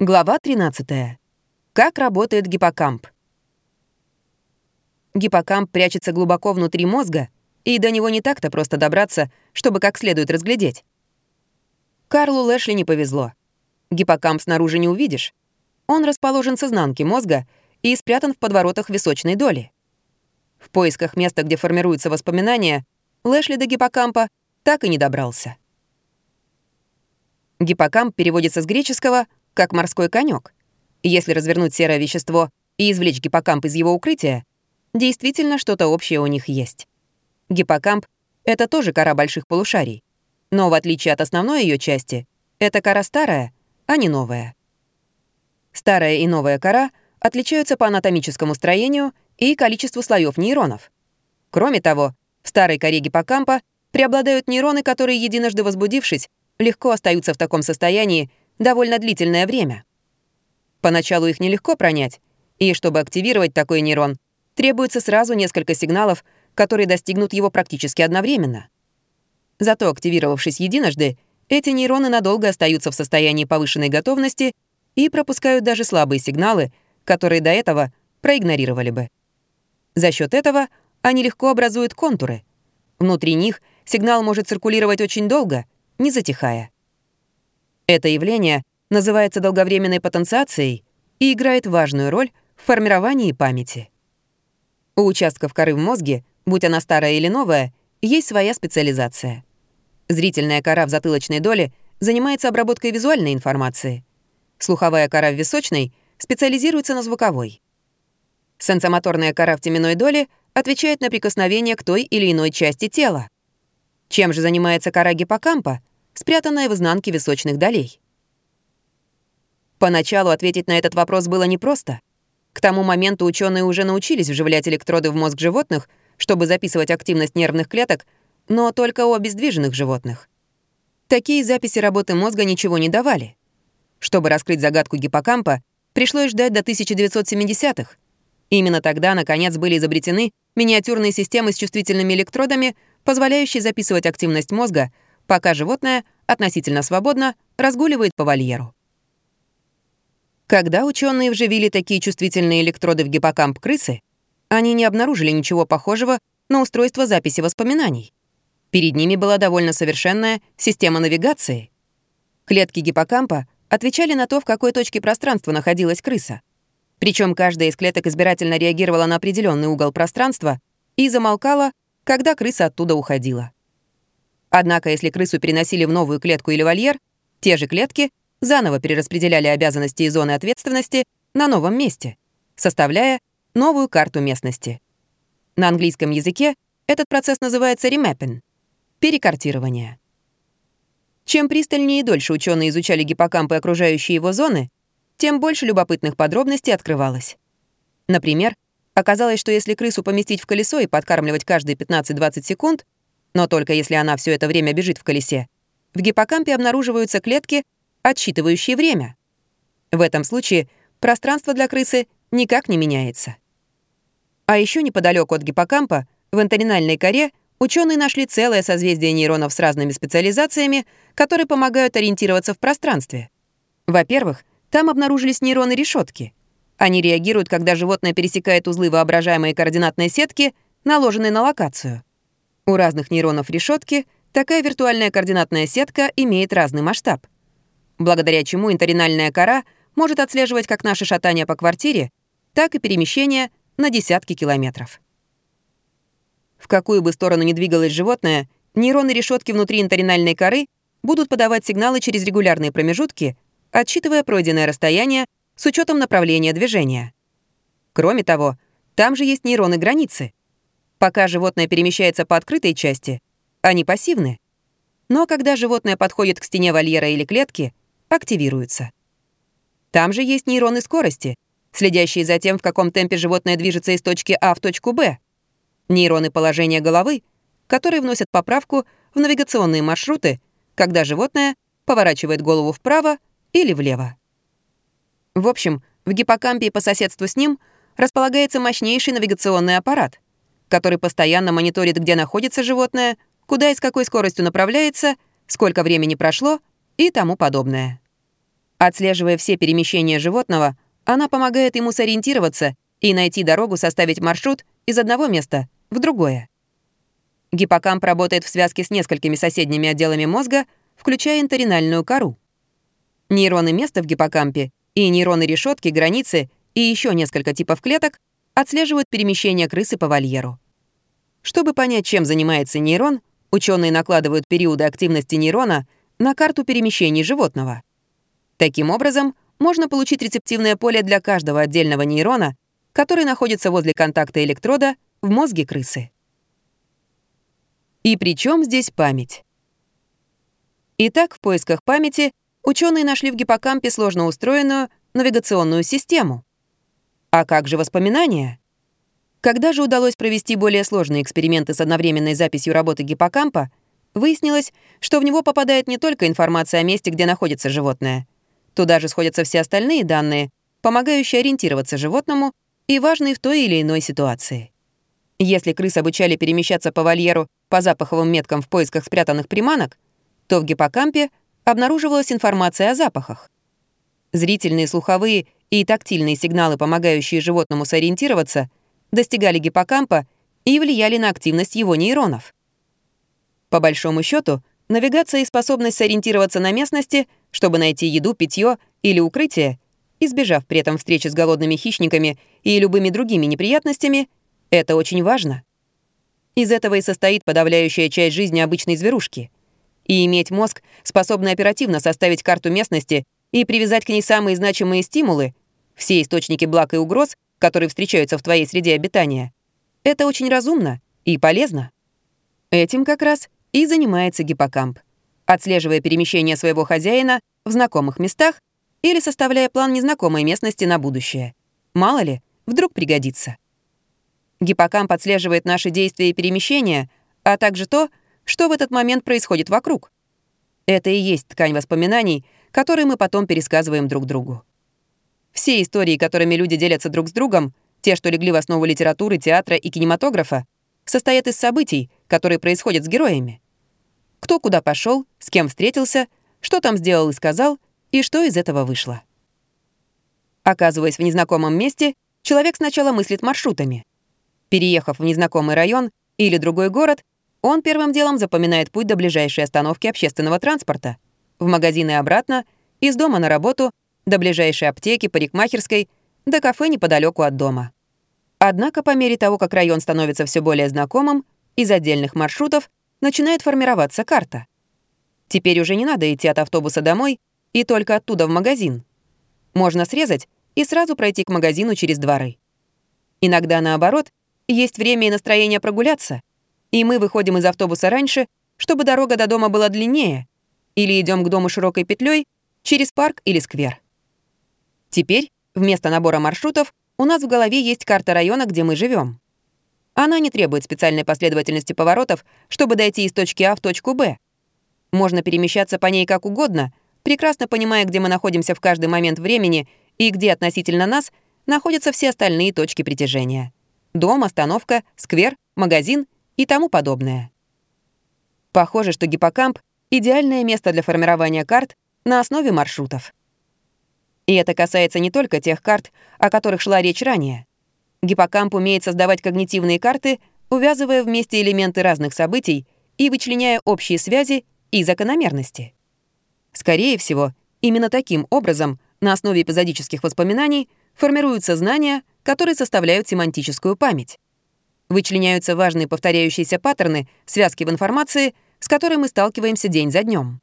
Глава 13. Как работает гиппокамп? Гиппокамп прячется глубоко внутри мозга, и до него не так-то просто добраться, чтобы как следует разглядеть. Карлу Лэшли не повезло. Гиппокамп снаружи не увидишь. Он расположен с изнанки мозга и спрятан в подворотах височной доли. В поисках места, где формируются воспоминания, Лэшли до гиппокампа так и не добрался. Гиппокамп переводится с греческого — как морской конек. Если развернуть серое вещество и извлечь гиппокамп из его укрытия, действительно что-то общее у них есть. Гиппокамп — это тоже кора больших полушарий. Но в отличие от основной ее части, эта кора старая, а не новая. Старая и новая кора отличаются по анатомическому строению и количеству слоев нейронов. Кроме того, в старой коре гиппокампа преобладают нейроны, которые, единожды возбудившись, легко остаются в таком состоянии довольно длительное время. Поначалу их нелегко пронять, и чтобы активировать такой нейрон, требуется сразу несколько сигналов, которые достигнут его практически одновременно. Зато активировавшись единожды, эти нейроны надолго остаются в состоянии повышенной готовности и пропускают даже слабые сигналы, которые до этого проигнорировали бы. За счет этого они легко образуют контуры. Внутри них сигнал может циркулировать очень долго, не затихая. Это явление называется долговременной потенциацией и играет важную роль в формировании памяти. У участков коры в мозге, будь она старая или новая, есть своя специализация. Зрительная кора в затылочной доле занимается обработкой визуальной информации. Слуховая кора в височной специализируется на звуковой. Сенсомоторная кора в теменной доле отвечает на прикосновение к той или иной части тела. Чем же занимается кора гиппокампа, спрятанная в изнанке височных долей. Поначалу ответить на этот вопрос было непросто. К тому моменту ученые уже научились вживлять электроды в мозг животных, чтобы записывать активность нервных клеток, но только у обездвиженных животных. Такие записи работы мозга ничего не давали. Чтобы раскрыть загадку гиппокампа, пришлось ждать до 1970-х. Именно тогда, наконец, были изобретены миниатюрные системы с чувствительными электродами, позволяющие записывать активность мозга пока животное относительно свободно разгуливает по вольеру. Когда ученые вживили такие чувствительные электроды в гиппокамп крысы, они не обнаружили ничего похожего на устройство записи воспоминаний. Перед ними была довольно совершенная система навигации. Клетки гиппокампа отвечали на то, в какой точке пространства находилась крыса. Причем каждая из клеток избирательно реагировала на определенный угол пространства и замолкала, когда крыса оттуда уходила. Однако, если крысу переносили в новую клетку или вольер, те же клетки заново перераспределяли обязанности и зоны ответственности на новом месте, составляя новую карту местности. На английском языке этот процесс называется ремэппинг — перекартирование. Чем пристальнее и дольше ученые изучали гиппокамп и окружающие его зоны, тем больше любопытных подробностей открывалось. Например, оказалось, что если крысу поместить в колесо и подкармливать каждые 15-20 секунд — но только если она все это время бежит в колесе, в гиппокампе обнаруживаются клетки, отсчитывающие время. В этом случае пространство для крысы никак не меняется. А еще неподалеку от гиппокампа, в интернальной коре, ученые нашли целое созвездие нейронов с разными специализациями, которые помогают ориентироваться в пространстве. Во-первых, там обнаружились нейроны решетки. Они реагируют, когда животное пересекает узлы воображаемой координатной сетки, наложенные на локацию. У разных нейронов решетки такая виртуальная координатная сетка имеет разный масштаб, благодаря чему интеринальная кора может отслеживать как наше шатание по квартире, так и перемещение на десятки километров. В какую бы сторону ни двигалось животное, нейроны решетки внутри интеринальной коры будут подавать сигналы через регулярные промежутки, отсчитывая пройденное расстояние с учетом направления движения. Кроме того, там же есть нейроны границы, Пока животное перемещается по открытой части, они пассивны. Но когда животное подходит к стене вольера или клетки, активируются. Там же есть нейроны скорости, следящие за тем, в каком темпе животное движется из точки А в точку Б. Нейроны положения головы, которые вносят поправку в навигационные маршруты, когда животное поворачивает голову вправо или влево. В общем, в гиппокампе и по соседству с ним располагается мощнейший навигационный аппарат — который постоянно мониторит, где находится животное, куда и с какой скоростью направляется, сколько времени прошло и тому подобное. Отслеживая все перемещения животного, она помогает ему сориентироваться и найти дорогу, составить маршрут из одного места в другое. Гиппокамп работает в связке с несколькими соседними отделами мозга, включая интеринальную кору. Нейроны места в гиппокампе и нейроны решетки, границы и еще несколько типов клеток отслеживают перемещение крысы по вольеру. Чтобы понять, чем занимается нейрон, ученые накладывают периоды активности нейрона на карту перемещений животного. Таким образом, можно получить рецептивное поле для каждого отдельного нейрона, который находится возле контакта электрода в мозге крысы. И при чем здесь память? Итак, в поисках памяти ученые нашли в гиппокампе сложно устроенную навигационную систему. А как же воспоминания? Когда же удалось провести более сложные эксперименты с одновременной записью работы гиппокампа, выяснилось, что в него попадает не только информация о месте, где находится животное. Туда же сходятся все остальные данные, помогающие ориентироваться животному и важные в той или иной ситуации. Если крыс обучали перемещаться по вольеру по запаховым меткам в поисках спрятанных приманок, то в гиппокампе обнаруживалась информация о запахах. Зрительные, слуховые и тактильные сигналы, помогающие животному сориентироваться, достигали гиппокампа и влияли на активность его нейронов. По большому счету, навигация и способность сориентироваться на местности, чтобы найти еду, питье или укрытие, избежав при этом встречи с голодными хищниками и любыми другими неприятностями, это очень важно. Из этого и состоит подавляющая часть жизни обычной зверушки. И иметь мозг, способный оперативно составить карту местности и привязать к ней самые значимые стимулы, все источники благ и угроз, которые встречаются в твоей среде обитания, это очень разумно и полезно. Этим как раз и занимается гиппокамп, отслеживая перемещение своего хозяина в знакомых местах или составляя план незнакомой местности на будущее. Мало ли, вдруг пригодится. Гиппокамп отслеживает наши действия и перемещения, а также то, что в этот момент происходит вокруг. Это и есть ткань воспоминаний, которые мы потом пересказываем друг другу. Все истории, которыми люди делятся друг с другом, те, что легли в основу литературы, театра и кинематографа, состоят из событий, которые происходят с героями. Кто куда пошел, с кем встретился, что там сделал и сказал, и что из этого вышло. Оказываясь в незнакомом месте, человек сначала мыслит маршрутами. Переехав в незнакомый район или другой город, он первым делом запоминает путь до ближайшей остановки общественного транспорта, в магазин и обратно, из дома на работу, до ближайшей аптеки, парикмахерской, до кафе неподалеку от дома. Однако по мере того, как район становится все более знакомым, из отдельных маршрутов начинает формироваться карта. Теперь уже не надо идти от автобуса домой и только оттуда в магазин. Можно срезать и сразу пройти к магазину через дворы. Иногда наоборот, есть время и настроение прогуляться, и мы выходим из автобуса раньше, чтобы дорога до дома была длиннее, или идем к дому широкой петлей через парк или сквер. Теперь вместо набора маршрутов у нас в голове есть карта района, где мы живем. Она не требует специальной последовательности поворотов, чтобы дойти из точки А в точку Б. Можно перемещаться по ней как угодно, прекрасно понимая, где мы находимся в каждый момент времени и где относительно нас находятся все остальные точки притяжения дом, остановка, сквер, магазин и тому подобное. Похоже, что гиппокамп — идеальное место для формирования карт на основе маршрутов. И это касается не только тех карт, о которых шла речь ранее. Гиппокамп умеет создавать когнитивные карты, увязывая вместе элементы разных событий и вычленяя общие связи и закономерности. Скорее всего, именно таким образом, на основе эпизодических воспоминаний, формируются знания, которые составляют семантическую память. Вычленяются важные повторяющиеся паттерны, связки в информации, с которой мы сталкиваемся день за днем.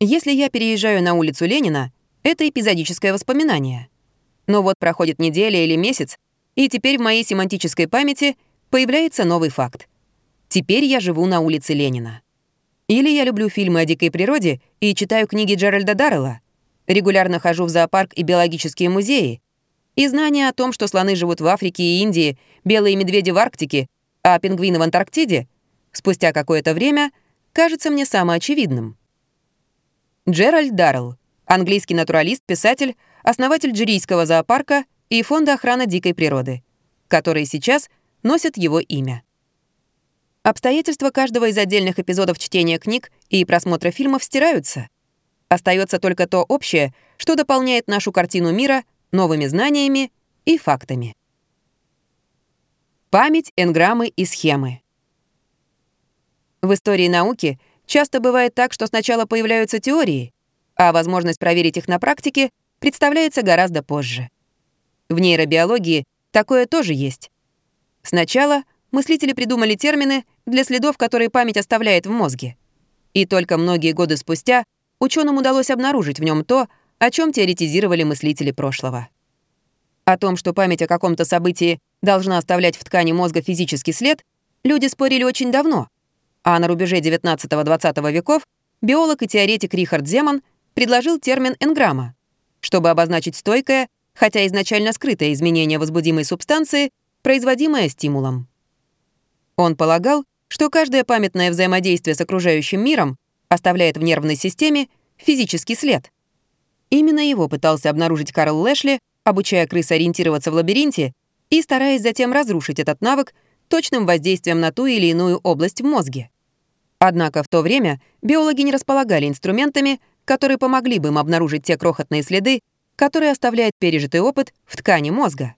Если я переезжаю на улицу Ленина, это эпизодическое воспоминание. Но вот проходит неделя или месяц, и теперь в моей семантической памяти появляется новый факт. Теперь я живу на улице Ленина. Или я люблю фильмы о дикой природе и читаю книги Джеральда Даррелла. Регулярно хожу в зоопарк и биологические музеи, и знание о том, что слоны живут в Африке и Индии, белые медведи в Арктике, а пингвины в Антарктиде, спустя какое-то время кажется мне самоочевидным. Джеральд Даррелл, английский натуралист, писатель, основатель Джерийского зоопарка и Фонда охраны дикой природы, который сейчас носит его имя. Обстоятельства каждого из отдельных эпизодов чтения книг и просмотра фильмов стираются. Остается только то общее, что дополняет нашу картину мира новыми знаниями и фактами. Память, энграммы и схемы. В истории науки часто бывает так, что сначала появляются теории, а возможность проверить их на практике представляется гораздо позже. В нейробиологии такое тоже есть. Сначала мыслители придумали термины для следов, которые память оставляет в мозге. И только многие годы спустя ученым удалось обнаружить в нем то, о чем теоретизировали мыслители прошлого. О том, что память о каком-то событии должна оставлять в ткани мозга физический след, люди спорили очень давно. А на рубеже 19-20 веков биолог и теоретик Рихард Земан предложил термин «энграмма», чтобы обозначить стойкое, хотя изначально скрытое изменение возбудимой субстанции, производимое стимулом. Он полагал, что каждое памятное взаимодействие с окружающим миром оставляет в нервной системе физический след. Именно его пытался обнаружить Карл Лэшли, обучая крыс ориентироваться в лабиринте и стараясь затем разрушить этот навык точным воздействием на ту или иную область в мозге. Однако в то время биологи не располагали инструментами, которые помогли бы им обнаружить те крохотные следы, которые оставляет пережитый опыт в ткани мозга.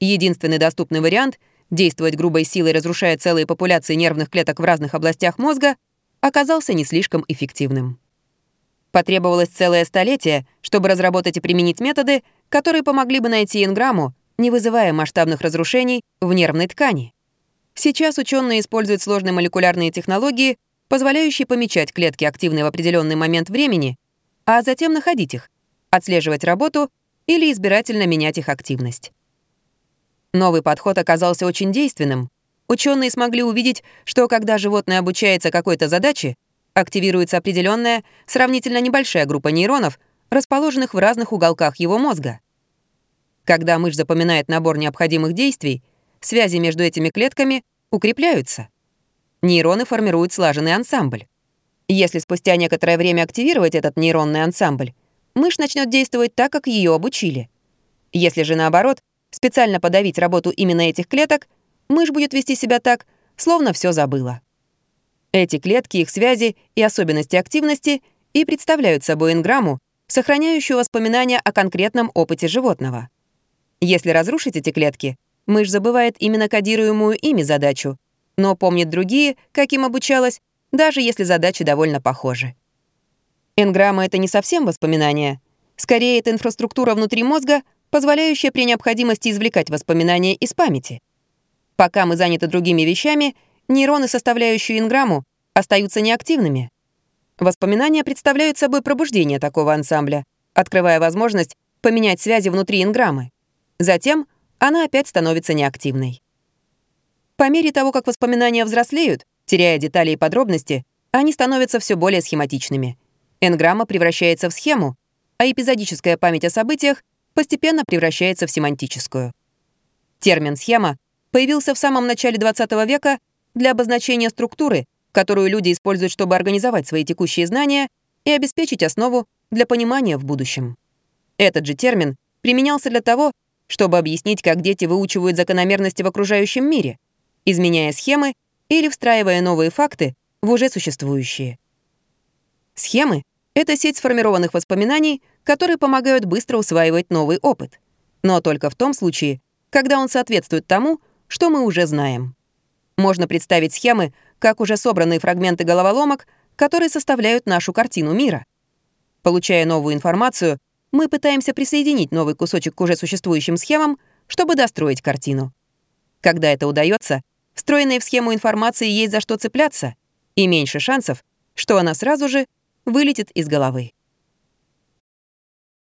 Единственный доступный вариант — действовать грубой силой, разрушая целые популяции нервных клеток в разных областях мозга — оказался не слишком эффективным. Потребовалось целое столетие, чтобы разработать и применить методы, которые помогли бы найти инграмму, не вызывая масштабных разрушений в нервной ткани. Сейчас ученые используют сложные молекулярные технологии, позволяющие помечать клетки, активные в определенный момент времени, а затем находить их, отслеживать работу или избирательно менять их активность. Новый подход оказался очень действенным, ученые смогли увидеть, что когда животное обучается какой-то задаче, активируется определенная, сравнительно небольшая группа нейронов, расположенных в разных уголках его мозга. Когда мышь запоминает набор необходимых действий, связи между этими клетками укрепляются. Нейроны формируют слаженный ансамбль. Если спустя некоторое время активировать этот нейронный ансамбль, мышь начнет действовать так, как ее обучили. Если же наоборот, специально подавить работу именно этих клеток — мышь будет вести себя так, словно все забыла. Эти клетки, их связи и особенности активности и представляют собой инграмму, сохраняющую воспоминания о конкретном опыте животного. Если разрушить эти клетки, мышь забывает именно кодируемую ими задачу, но помнит другие, каким обучалась, даже если задачи довольно похожи. Энграмма — это не совсем воспоминания. Скорее, это инфраструктура внутри мозга, позволяющая при необходимости извлекать воспоминания из памяти. Пока мы заняты другими вещами, нейроны, составляющие инграмму, остаются неактивными. Воспоминания представляют собой пробуждение такого ансамбля, открывая возможность поменять связи внутри инграммы. Затем она опять становится неактивной. По мере того, как воспоминания взрослеют, теряя детали и подробности, они становятся все более схематичными. Энграмма превращается в схему, а эпизодическая память о событиях постепенно превращается в семантическую. Термин «схема» появился в самом начале 20 века для обозначения структуры, которую люди используют, чтобы организовать свои текущие знания и обеспечить основу для понимания в будущем. Этот же термин применялся для того, чтобы объяснить, как дети выучивают закономерности в окружающем мире, изменяя схемы или встраивая новые факты в уже существующие. Схемы — это сеть сформированных воспоминаний, которые помогают быстро усваивать новый опыт. Но только в том случае, когда он соответствует тому, что мы уже знаем. Можно представить схемы, как уже собранные фрагменты головоломок, которые составляют нашу картину мира. Получая новую информацию, мы пытаемся присоединить новый кусочек к уже существующим схемам, чтобы достроить картину. Когда это удается, встроенной в схему информации есть за что цепляться, и меньше шансов, что она сразу же вылетит из головы.